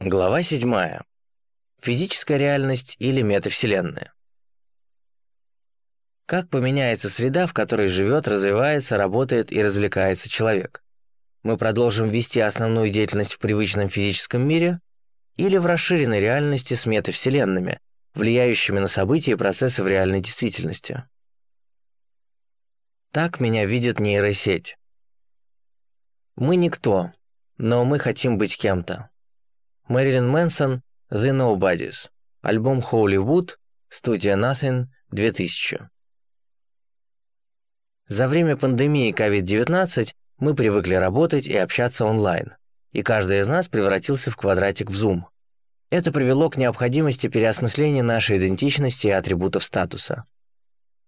Глава 7. Физическая реальность или метавселенная. Как поменяется среда, в которой живет, развивается, работает и развлекается человек? Мы продолжим вести основную деятельность в привычном физическом мире или в расширенной реальности с метавселенными, влияющими на события и процессы в реальной действительности? Так меня видит нейросеть. Мы никто, но мы хотим быть кем-то. Мэрилин Мэнсон «The Nobodies», альбом Hollywood, студия Nothing, 2000. За время пандемии COVID-19 мы привыкли работать и общаться онлайн, и каждый из нас превратился в квадратик в Zoom. Это привело к необходимости переосмысления нашей идентичности и атрибутов статуса.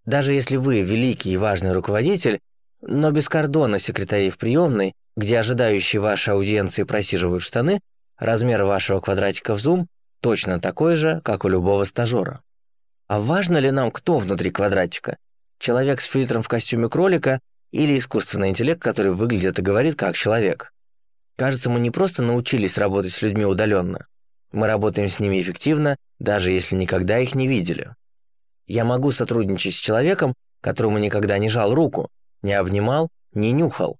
Даже если вы великий и важный руководитель, но без кордона секретарей в приемной, где ожидающие вашей аудиенции просиживают штаны, Размер вашего квадратика в Zoom точно такой же, как у любого стажера. А важно ли нам, кто внутри квадратика? Человек с фильтром в костюме кролика или искусственный интеллект, который выглядит и говорит как человек? Кажется, мы не просто научились работать с людьми удаленно. Мы работаем с ними эффективно, даже если никогда их не видели. Я могу сотрудничать с человеком, которому никогда не жал руку, не обнимал, не нюхал.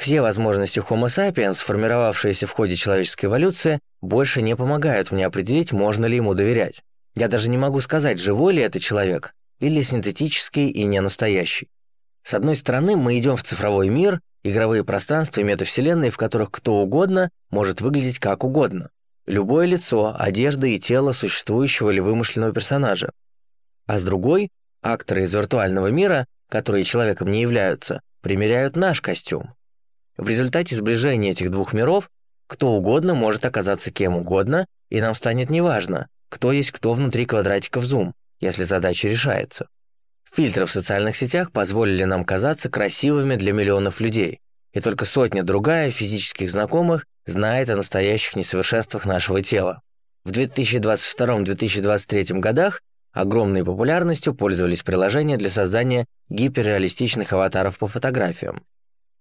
Все возможности Homo sapiens, сформировавшиеся в ходе человеческой эволюции, больше не помогают мне определить, можно ли ему доверять. Я даже не могу сказать, живой ли это человек или синтетический и не настоящий. С одной стороны, мы идем в цифровой мир, игровые пространства и метавселенные, в которых кто угодно может выглядеть как угодно. Любое лицо, одежда и тело существующего или вымышленного персонажа. А с другой, акторы из виртуального мира, которые человеком не являются, примеряют наш костюм. В результате сближения этих двух миров кто угодно может оказаться кем угодно, и нам станет неважно, кто есть кто внутри квадратика в Zoom, если задача решается. Фильтры в социальных сетях позволили нам казаться красивыми для миллионов людей, и только сотня другая физических знакомых знает о настоящих несовершенствах нашего тела. В 2022-2023 годах огромной популярностью пользовались приложения для создания гиперреалистичных аватаров по фотографиям.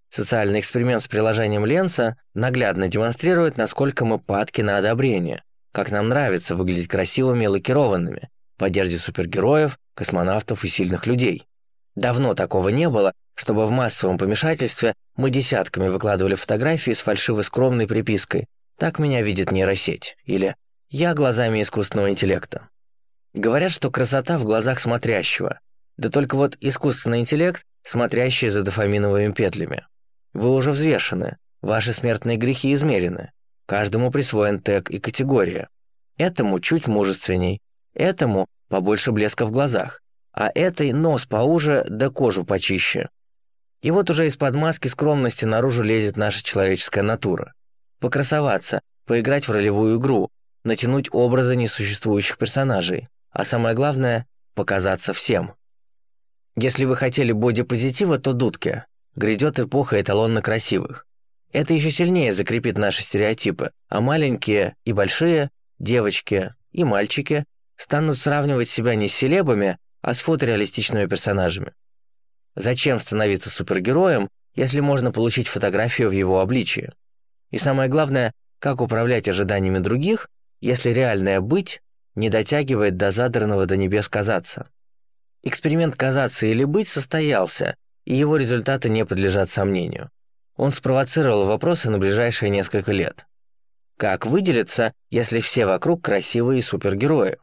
Социальный эксперимент с приложением Ленса наглядно демонстрирует, насколько мы падки на одобрение, как нам нравится выглядеть красивыми и лакированными в одежде супергероев, космонавтов и сильных людей. Давно такого не было, чтобы в массовом помешательстве мы десятками выкладывали фотографии с фальшиво-скромной припиской «Так меня видит нейросеть» или «Я глазами искусственного интеллекта». Говорят, что красота в глазах смотрящего, да только вот искусственный интеллект, смотрящий за дофаминовыми петлями. Вы уже взвешены, ваши смертные грехи измерены. Каждому присвоен тег и категория. Этому чуть мужественней, этому побольше блеска в глазах, а этой нос поуже да кожу почище. И вот уже из-под маски скромности наружу лезет наша человеческая натура. Покрасоваться, поиграть в ролевую игру, натянуть образы несуществующих персонажей, а самое главное – показаться всем. Если вы хотели бодипозитива, то дудки грядет эпоха эталонно красивых. Это еще сильнее закрепит наши стереотипы, а маленькие и большие, девочки и мальчики станут сравнивать себя не с селебами, а с фотореалистичными персонажами. Зачем становиться супергероем, если можно получить фотографию в его обличии? И самое главное, как управлять ожиданиями других, если реальное «быть» не дотягивает до задранного до небес казаться? Эксперимент «казаться или быть» состоялся, и его результаты не подлежат сомнению. Он спровоцировал вопросы на ближайшие несколько лет. Как выделиться, если все вокруг красивые супергерои?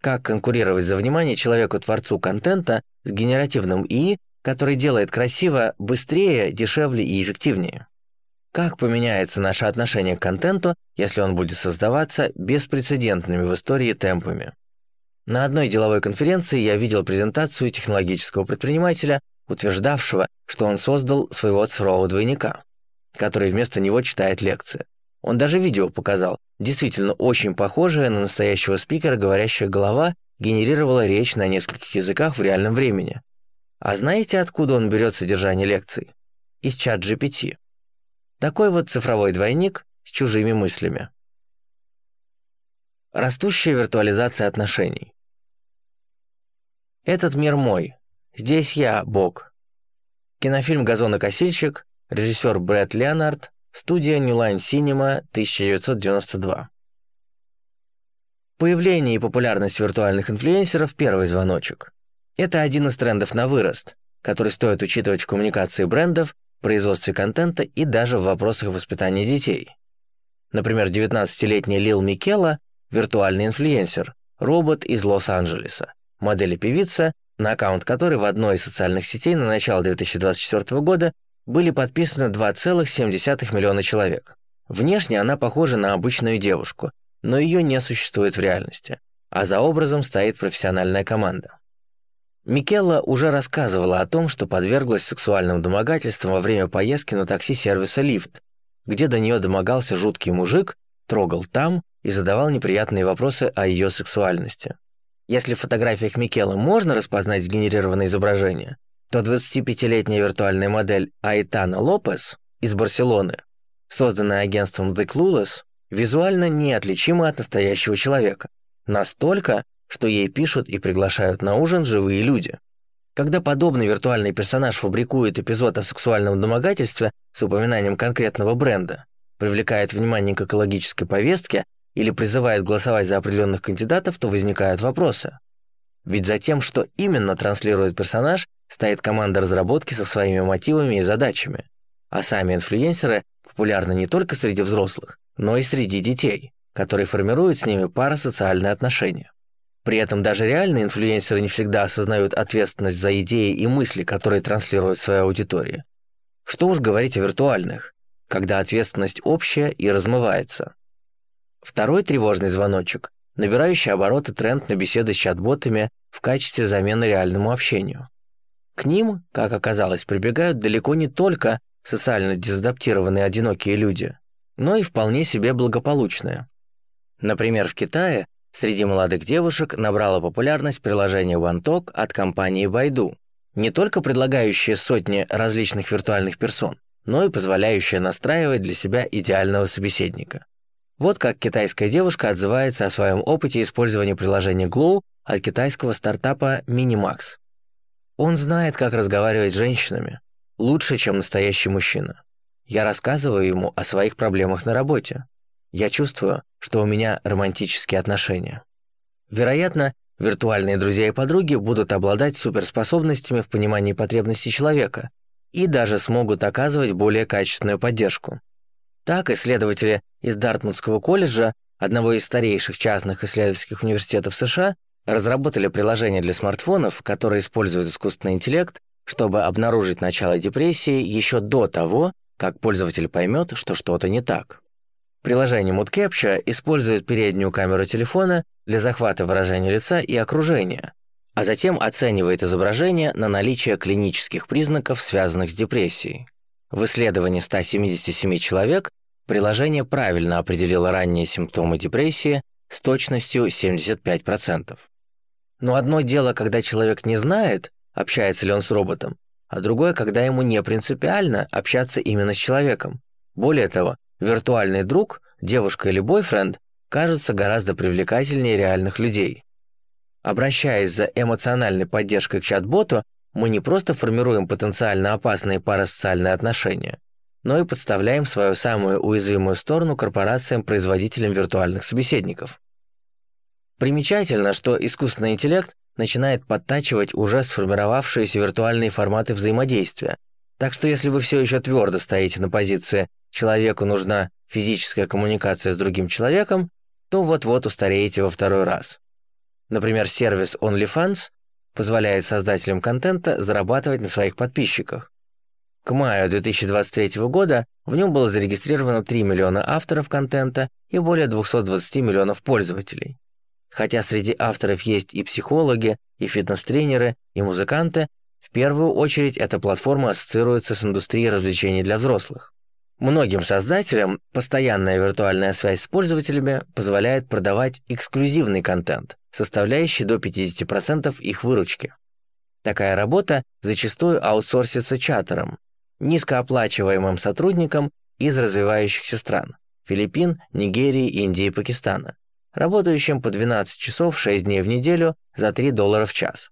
Как конкурировать за внимание человеку-творцу контента с генеративным ИИ, который делает красиво быстрее, дешевле и эффективнее? Как поменяется наше отношение к контенту, если он будет создаваться беспрецедентными в истории темпами? На одной деловой конференции я видел презентацию технологического предпринимателя, утверждавшего, что он создал своего цифрового двойника, который вместо него читает лекции. Он даже видео показал. Действительно очень похожее на настоящего спикера говорящая голова генерировала речь на нескольких языках в реальном времени. А знаете, откуда он берет содержание лекций? Из чат GPT. Такой вот цифровой двойник с чужими мыслями. Растущая виртуализация отношений. Этот мир мой, Здесь я, Бог. Кинофильм «Газонокосильщик», режиссер Брэд Леонард, студия New Line Cinema, 1992. Появление и популярность виртуальных инфлюенсеров – первый звоночек. Это один из трендов на вырост, который стоит учитывать в коммуникации брендов, производстве контента и даже в вопросах воспитания детей. Например, 19-летний Лил Микела – виртуальный инфлюенсер, робот из Лос-Анджелеса, модель и певица, на аккаунт которой в одной из социальных сетей на начало 2024 года были подписаны 2,7 миллиона человек. Внешне она похожа на обычную девушку, но ее не существует в реальности, а за образом стоит профессиональная команда. Микелла уже рассказывала о том, что подверглась сексуальным домогательствам во время поездки на такси сервиса «Лифт», где до нее домогался жуткий мужик, трогал там и задавал неприятные вопросы о ее сексуальности. Если в фотографиях Микелы можно распознать сгенерированное изображение, то 25-летняя виртуальная модель Айтана Лопес из Барселоны, созданная агентством The Clueless, визуально неотличима от настоящего человека. Настолько, что ей пишут и приглашают на ужин живые люди. Когда подобный виртуальный персонаж фабрикует эпизод о сексуальном домогательстве с упоминанием конкретного бренда, привлекает внимание к экологической повестке или призывает голосовать за определенных кандидатов, то возникают вопросы. Ведь за тем, что именно транслирует персонаж, стоит команда разработки со своими мотивами и задачами. А сами инфлюенсеры популярны не только среди взрослых, но и среди детей, которые формируют с ними парасоциальные отношения. При этом даже реальные инфлюенсеры не всегда осознают ответственность за идеи и мысли, которые транслируют своей аудитории. Что уж говорить о виртуальных, когда ответственность общая и размывается. Второй тревожный звоночек – набирающий обороты тренд на беседы с чат-ботами в качестве замены реальному общению. К ним, как оказалось, прибегают далеко не только социально дезадаптированные одинокие люди, но и вполне себе благополучные. Например, в Китае Среди молодых девушек набрало популярность приложение OneTalk от компании Baidu, не только предлагающее сотни различных виртуальных персон, но и позволяющее настраивать для себя идеального собеседника. Вот как китайская девушка отзывается о своем опыте использования приложения Glow от китайского стартапа Minimax. Он знает, как разговаривать с женщинами, лучше, чем настоящий мужчина. Я рассказываю ему о своих проблемах на работе. Я чувствую, что у меня романтические отношения. Вероятно, виртуальные друзья и подруги будут обладать суперспособностями в понимании потребностей человека и даже смогут оказывать более качественную поддержку. Так, исследователи из Дартмутского колледжа, одного из старейших частных исследовательских университетов США, разработали приложение для смартфонов, которое использует искусственный интеллект, чтобы обнаружить начало депрессии еще до того, как пользователь поймет, что что-то не так. Приложение Mood использует переднюю камеру телефона для захвата выражения лица и окружения, а затем оценивает изображение на наличие клинических признаков, связанных с депрессией. В исследовании 177 человек приложение правильно определило ранние симптомы депрессии с точностью 75%. Но одно дело, когда человек не знает, общается ли он с роботом, а другое, когда ему не принципиально общаться именно с человеком. Более того, Виртуальный друг, девушка или бойфренд кажутся гораздо привлекательнее реальных людей. Обращаясь за эмоциональной поддержкой к чат-боту, мы не просто формируем потенциально опасные парасоциальные отношения, но и подставляем свою самую уязвимую сторону корпорациям-производителям виртуальных собеседников. Примечательно, что искусственный интеллект начинает подтачивать уже сформировавшиеся виртуальные форматы взаимодействия, так что если вы все еще твердо стоите на позиции человеку нужна физическая коммуникация с другим человеком, то вот-вот устареете во второй раз. Например, сервис OnlyFans позволяет создателям контента зарабатывать на своих подписчиках. К маю 2023 года в нем было зарегистрировано 3 миллиона авторов контента и более 220 миллионов пользователей. Хотя среди авторов есть и психологи, и фитнес-тренеры, и музыканты, в первую очередь эта платформа ассоциируется с индустрией развлечений для взрослых. Многим создателям постоянная виртуальная связь с пользователями позволяет продавать эксклюзивный контент, составляющий до 50% их выручки. Такая работа зачастую аутсорсится чатерам, низкооплачиваемым сотрудникам из развивающихся стран – Филиппин, Нигерии, Индии и Пакистана, работающим по 12 часов 6 дней в неделю за 3 доллара в час.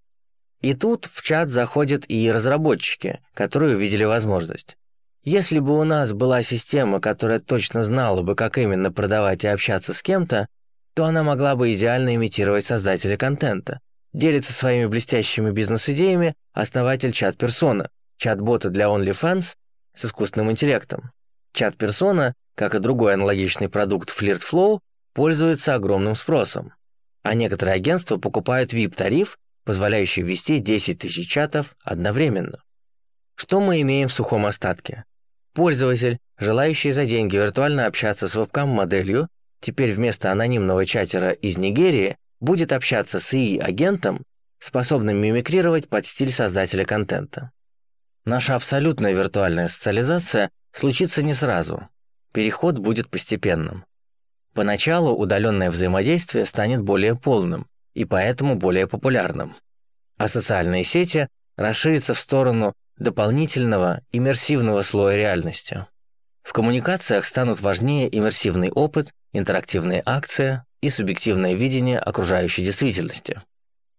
И тут в чат заходят и разработчики, которые увидели возможность. Если бы у нас была система, которая точно знала бы, как именно продавать и общаться с кем-то, то она могла бы идеально имитировать создателя контента. Делится своими блестящими бизнес-идеями основатель чат-персона, чат-бота для OnlyFans с искусственным интеллектом. Чат-персона, как и другой аналогичный продукт FlirtFlow, пользуется огромным спросом. А некоторые агентства покупают VIP-тариф, позволяющий ввести 10 тысяч чатов одновременно. Что мы имеем в сухом остатке? Пользователь, желающий за деньги виртуально общаться с вебкам-моделью, теперь вместо анонимного чатера из Нигерии будет общаться с ИИ-агентом, способным мимикрировать под стиль создателя контента. Наша абсолютная виртуальная социализация случится не сразу. Переход будет постепенным. Поначалу удаленное взаимодействие станет более полным и поэтому более популярным. А социальные сети расширятся в сторону дополнительного иммерсивного слоя реальности. В коммуникациях станут важнее иммерсивный опыт, интерактивные акции и субъективное видение окружающей действительности.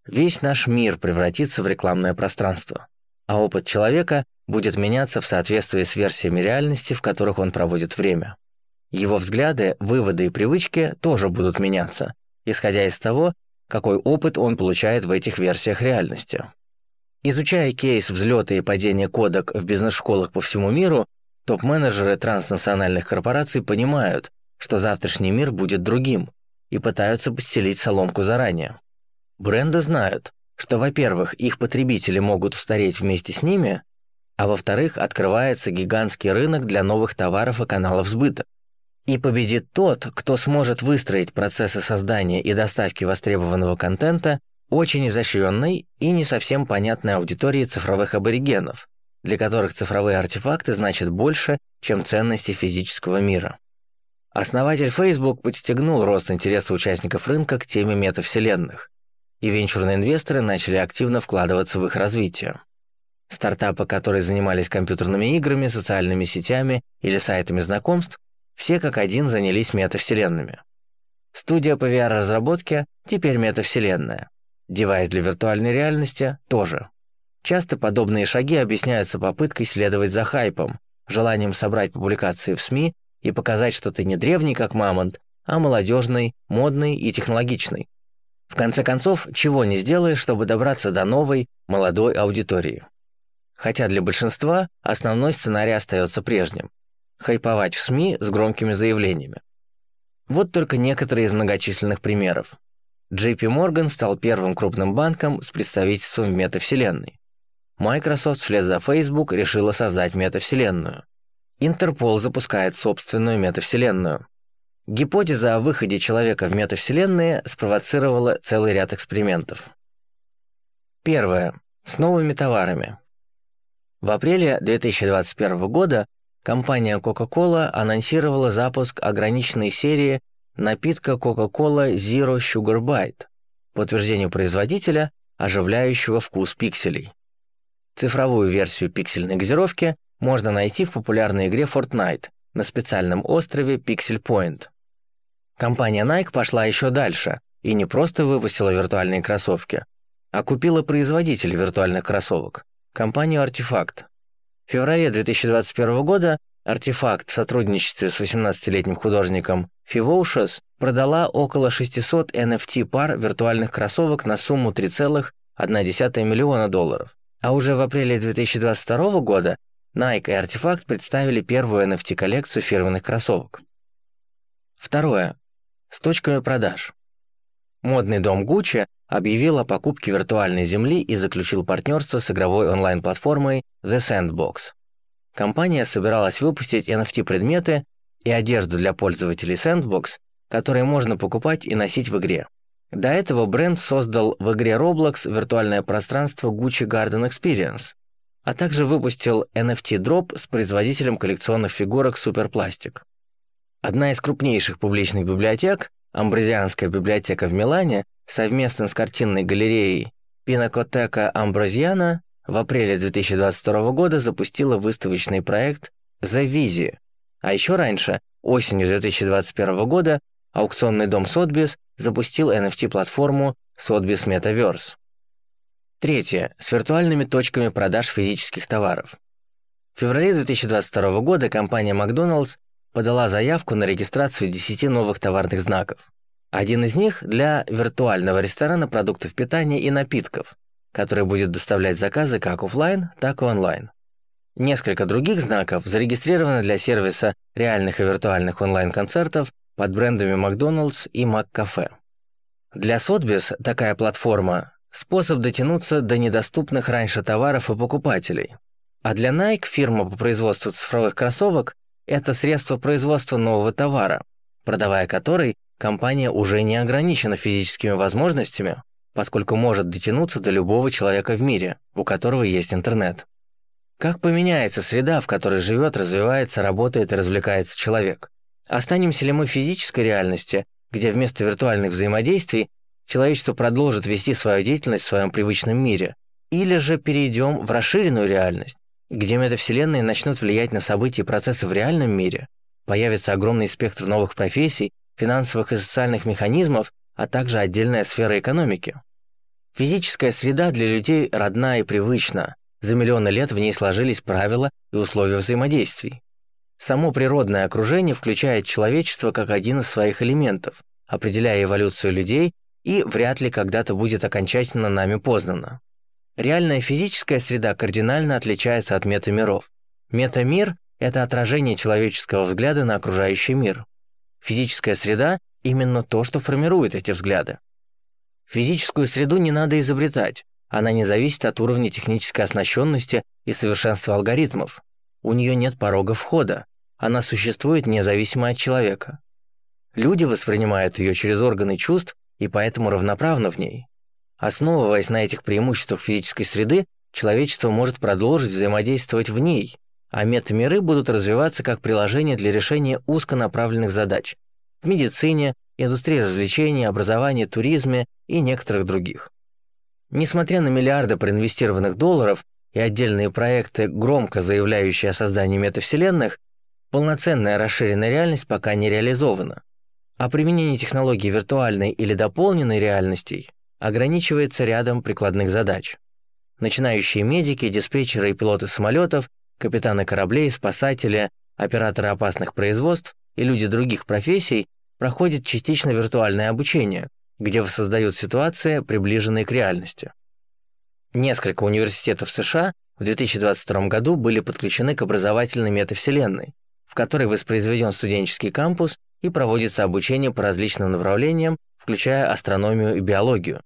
Весь наш мир превратится в рекламное пространство, а опыт человека будет меняться в соответствии с версиями реальности, в которых он проводит время. Его взгляды, выводы и привычки тоже будут меняться, исходя из того, какой опыт он получает в этих версиях реальности. Изучая кейс взлета и падения кодек в бизнес-школах по всему миру, топ-менеджеры транснациональных корпораций понимают, что завтрашний мир будет другим, и пытаются постелить соломку заранее. Бренды знают, что, во-первых, их потребители могут устареть вместе с ними, а во-вторых, открывается гигантский рынок для новых товаров и каналов сбыта. И победит тот, кто сможет выстроить процессы создания и доставки востребованного контента очень изощренной и не совсем понятной аудитории цифровых аборигенов, для которых цифровые артефакты значат больше, чем ценности физического мира. Основатель Facebook подстегнул рост интереса участников рынка к теме метавселенных, и венчурные инвесторы начали активно вкладываться в их развитие. Стартапы, которые занимались компьютерными играми, социальными сетями или сайтами знакомств, все как один занялись метавселенными. Студия по VR-разработке теперь метавселенная. Девайс для виртуальной реальности тоже. Часто подобные шаги объясняются попыткой следовать за хайпом, желанием собрать публикации в СМИ и показать, что ты не древний, как мамонт, а молодежный, модный и технологичный. В конце концов, чего не сделаешь, чтобы добраться до новой, молодой аудитории. Хотя для большинства основной сценарий остается прежним хайповать в СМИ с громкими заявлениями. Вот только некоторые из многочисленных примеров. JP Morgan стал первым крупным банком с представительством в метавселенной. Microsoft вслед за Facebook решила создать метавселенную. Интерпол запускает собственную метавселенную. Гипотеза о выходе человека в метавселенные спровоцировала целый ряд экспериментов. Первое. С новыми товарами. В апреле 2021 года компания Coca-Cola анонсировала запуск ограниченной серии напитка Coca-Cola Zero Sugar Bite по утверждению производителя, оживляющего вкус пикселей. Цифровую версию пиксельной газировки можно найти в популярной игре Fortnite на специальном острове Pixel Point. Компания Nike пошла еще дальше и не просто выпустила виртуальные кроссовки, а купила производителя виртуальных кроссовок – компанию Artifact. В феврале 2021 года Артефакт в сотрудничестве с 18-летним художником Fivocious продала около 600 NFT пар виртуальных кроссовок на сумму 3,1 миллиона долларов. А уже в апреле 2022 года Nike и Артефакт представили первую NFT-коллекцию фирменных кроссовок. Второе. С точками продаж. Модный дом Gucci объявил о покупке виртуальной земли и заключил партнерство с игровой онлайн-платформой The Sandbox. Компания собиралась выпустить NFT-предметы и одежду для пользователей Sandbox, которые можно покупать и носить в игре. До этого бренд создал в игре Roblox виртуальное пространство Gucci Garden Experience, а также выпустил NFT-дроп с производителем коллекционных фигурок Superplastic. Одна из крупнейших публичных библиотек, Амбразианская библиотека в Милане, совместно с картинной галереей Пинакотека Амбразиана в апреле 2022 года запустила выставочный проект The Vizi, а еще раньше, осенью 2021 года, аукционный дом Sotheby's запустил NFT-платформу Sotheby's Metaverse. Третье. С виртуальными точками продаж физических товаров. В феврале 2022 года компания McDonald's подала заявку на регистрацию 10 новых товарных знаков. Один из них для виртуального ресторана продуктов питания и напитков, который будет доставлять заказы как офлайн, так и онлайн. Несколько других знаков зарегистрированы для сервиса реальных и виртуальных онлайн-концертов под брендами Макдоналдс и МакКафе. Для Sotheby's такая платформа – способ дотянуться до недоступных раньше товаров и покупателей. А для Nike фирма по производству цифровых кроссовок – это средство производства нового товара, продавая который компания уже не ограничена физическими возможностями, поскольку может дотянуться до любого человека в мире, у которого есть интернет. Как поменяется среда, в которой живет, развивается, работает и развлекается человек? Останемся ли мы в физической реальности, где вместо виртуальных взаимодействий человечество продолжит вести свою деятельность в своем привычном мире? Или же перейдем в расширенную реальность, где метавселенные начнут влиять на события и процессы в реальном мире, появится огромный спектр новых профессий, финансовых и социальных механизмов, а также отдельная сфера экономики. Физическая среда для людей родна и привычна, за миллионы лет в ней сложились правила и условия взаимодействий. Само природное окружение включает человечество как один из своих элементов, определяя эволюцию людей и вряд ли когда-то будет окончательно нами познано. Реальная физическая среда кардинально отличается от метамиров. Метамир – это отражение человеческого взгляда на окружающий мир. Физическая среда – именно то, что формирует эти взгляды. Физическую среду не надо изобретать, она не зависит от уровня технической оснащенности и совершенства алгоритмов. У нее нет порога входа, она существует независимо от человека. Люди воспринимают ее через органы чувств и поэтому равноправны в ней. Основываясь на этих преимуществах физической среды, человечество может продолжить взаимодействовать в ней, а метамиры будут развиваться как приложение для решения узконаправленных задач в медицине, индустрии развлечений, образовании, туризме и некоторых других. Несмотря на миллиарды проинвестированных долларов и отдельные проекты, громко заявляющие о создании метавселенных, полноценная расширенная реальность пока не реализована, а применение технологий виртуальной или дополненной реальностей ограничивается рядом прикладных задач. Начинающие медики, диспетчеры и пилоты самолетов, капитаны кораблей, спасатели, операторы опасных производств и люди других профессий проходят частично виртуальное обучение, где воссоздают ситуации, приближенные к реальности. Несколько университетов США в 2022 году были подключены к образовательной метавселенной, в которой воспроизведен студенческий кампус и проводится обучение по различным направлениям, включая астрономию и биологию.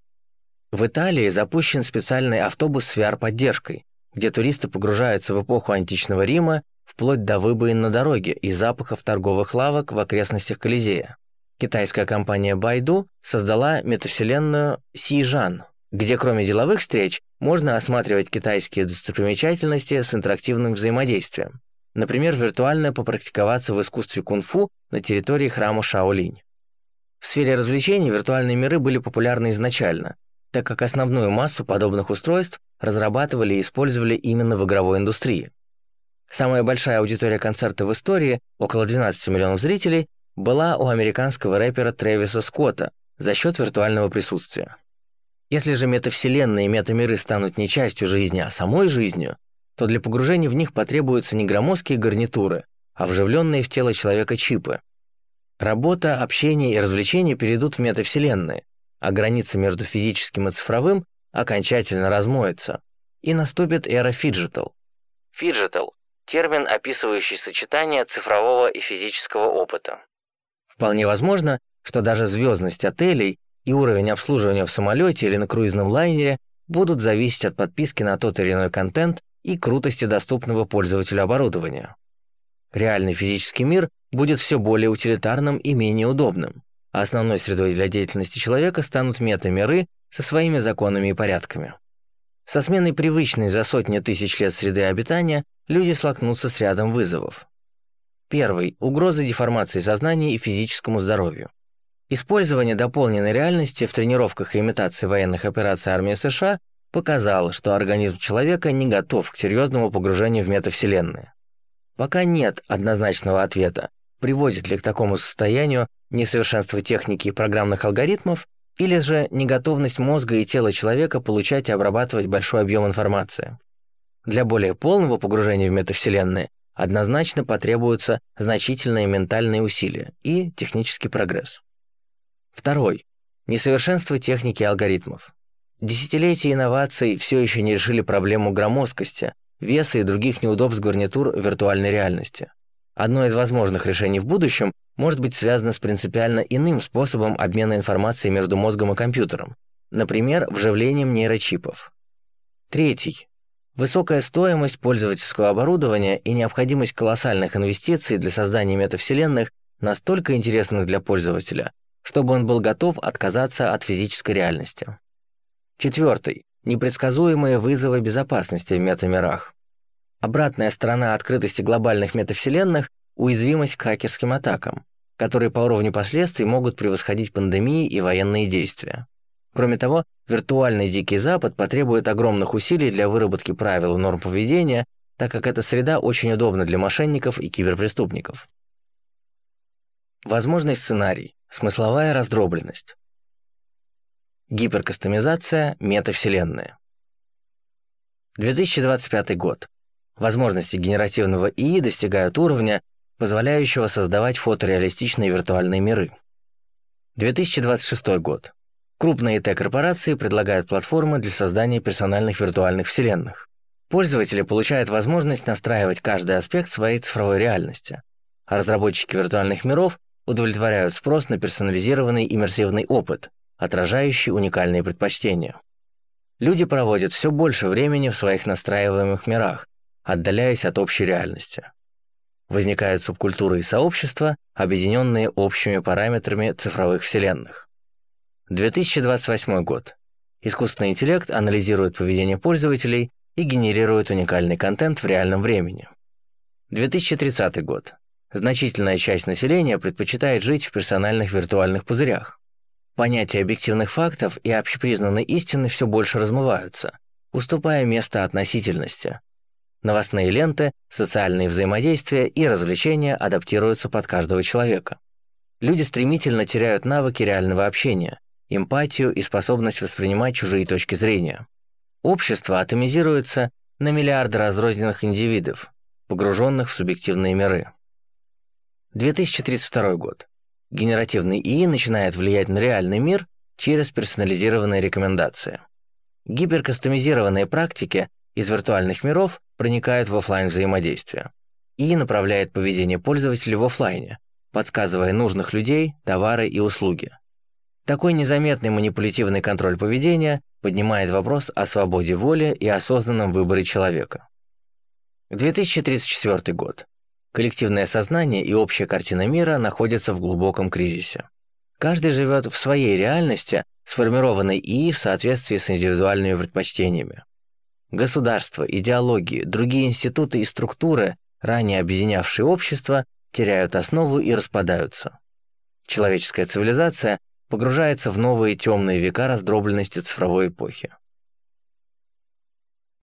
В Италии запущен специальный автобус с VR-поддержкой, где туристы погружаются в эпоху античного Рима вплоть до выбоин на дороге и запахов торговых лавок в окрестностях Колизея. Китайская компания Baidu создала метавселенную Сижан, где кроме деловых встреч можно осматривать китайские достопримечательности с интерактивным взаимодействием. Например, виртуально попрактиковаться в искусстве кунг-фу на территории храма Шаолинь. В сфере развлечений виртуальные миры были популярны изначально, так как основную массу подобных устройств разрабатывали и использовали именно в игровой индустрии. Самая большая аудитория концерта в истории, около 12 миллионов зрителей, была у американского рэпера Трэвиса Скотта за счет виртуального присутствия. Если же метавселенные и метамиры станут не частью жизни, а самой жизнью, то для погружения в них потребуются не громоздкие гарнитуры, а вживленные в тело человека чипы. Работа, общение и развлечения перейдут в метавселенные, а граница между физическим и цифровым окончательно размоется, и наступит эра phygital. Phygital – термин, описывающий сочетание цифрового и физического опыта. Вполне возможно, что даже звездность отелей и уровень обслуживания в самолете или на круизном лайнере будут зависеть от подписки на тот или иной контент и крутости доступного пользователю оборудования. Реальный физический мир будет все более утилитарным и менее удобным а основной средой для деятельности человека станут метамиры со своими законами и порядками. Со сменой привычной за сотни тысяч лет среды обитания люди столкнутся с рядом вызовов. Первый – угроза деформации сознания и физическому здоровью. Использование дополненной реальности в тренировках и имитации военных операций армии США показало, что организм человека не готов к серьезному погружению в метавселенные. Пока нет однозначного ответа, приводит ли к такому состоянию несовершенство техники и программных алгоритмов, или же неготовность мозга и тела человека получать и обрабатывать большой объем информации. Для более полного погружения в метавселенные однозначно потребуются значительные ментальные усилия и технический прогресс. Второй. Несовершенство техники и алгоритмов. Десятилетия инноваций все еще не решили проблему громоздкости, веса и других неудобств гарнитур виртуальной реальности. Одно из возможных решений в будущем может быть связано с принципиально иным способом обмена информацией между мозгом и компьютером, например, вживлением нейрочипов. Третий. Высокая стоимость пользовательского оборудования и необходимость колоссальных инвестиций для создания метавселенных настолько интересных для пользователя, чтобы он был готов отказаться от физической реальности. Четвертый. Непредсказуемые вызовы безопасности в метамирах. Обратная сторона открытости глобальных метавселенных – уязвимость к хакерским атакам, которые по уровню последствий могут превосходить пандемии и военные действия. Кроме того, виртуальный Дикий Запад потребует огромных усилий для выработки правил и норм поведения, так как эта среда очень удобна для мошенников и киберпреступников. Возможный сценарий – смысловая раздробленность. Гиперкастомизация – метавселенная. 2025 год. Возможности генеративного ИИ достигают уровня, позволяющего создавать фотореалистичные виртуальные миры. 2026 год. Крупные ИТ-корпорации предлагают платформы для создания персональных виртуальных вселенных. Пользователи получают возможность настраивать каждый аспект своей цифровой реальности, а разработчики виртуальных миров удовлетворяют спрос на персонализированный иммерсивный опыт, отражающий уникальные предпочтения. Люди проводят все больше времени в своих настраиваемых мирах, отдаляясь от общей реальности. Возникают субкультуры и сообщества, объединенные общими параметрами цифровых вселенных. 2028 год. Искусственный интеллект анализирует поведение пользователей и генерирует уникальный контент в реальном времени. 2030 год. Значительная часть населения предпочитает жить в персональных виртуальных пузырях. Понятия объективных фактов и общепризнанной истины все больше размываются, уступая место относительности. Новостные ленты, социальные взаимодействия и развлечения адаптируются под каждого человека. Люди стремительно теряют навыки реального общения, эмпатию и способность воспринимать чужие точки зрения. Общество атомизируется на миллиарды разрозненных индивидов, погруженных в субъективные миры. 2032 год. Генеративный ИИ начинает влиять на реальный мир через персонализированные рекомендации. Гиперкастомизированные практики из виртуальных миров проникают в офлайн взаимодействие. ИИ направляет поведение пользователя в офлайне, подсказывая нужных людей, товары и услуги. Такой незаметный манипулятивный контроль поведения поднимает вопрос о свободе воли и осознанном выборе человека. 2034 год. Коллективное сознание и общая картина мира находятся в глубоком кризисе. Каждый живет в своей реальности, сформированной и в соответствии с индивидуальными предпочтениями. Государства, идеологии, другие институты и структуры, ранее объединявшие общество, теряют основу и распадаются. Человеческая цивилизация погружается в новые темные века раздробленности цифровой эпохи.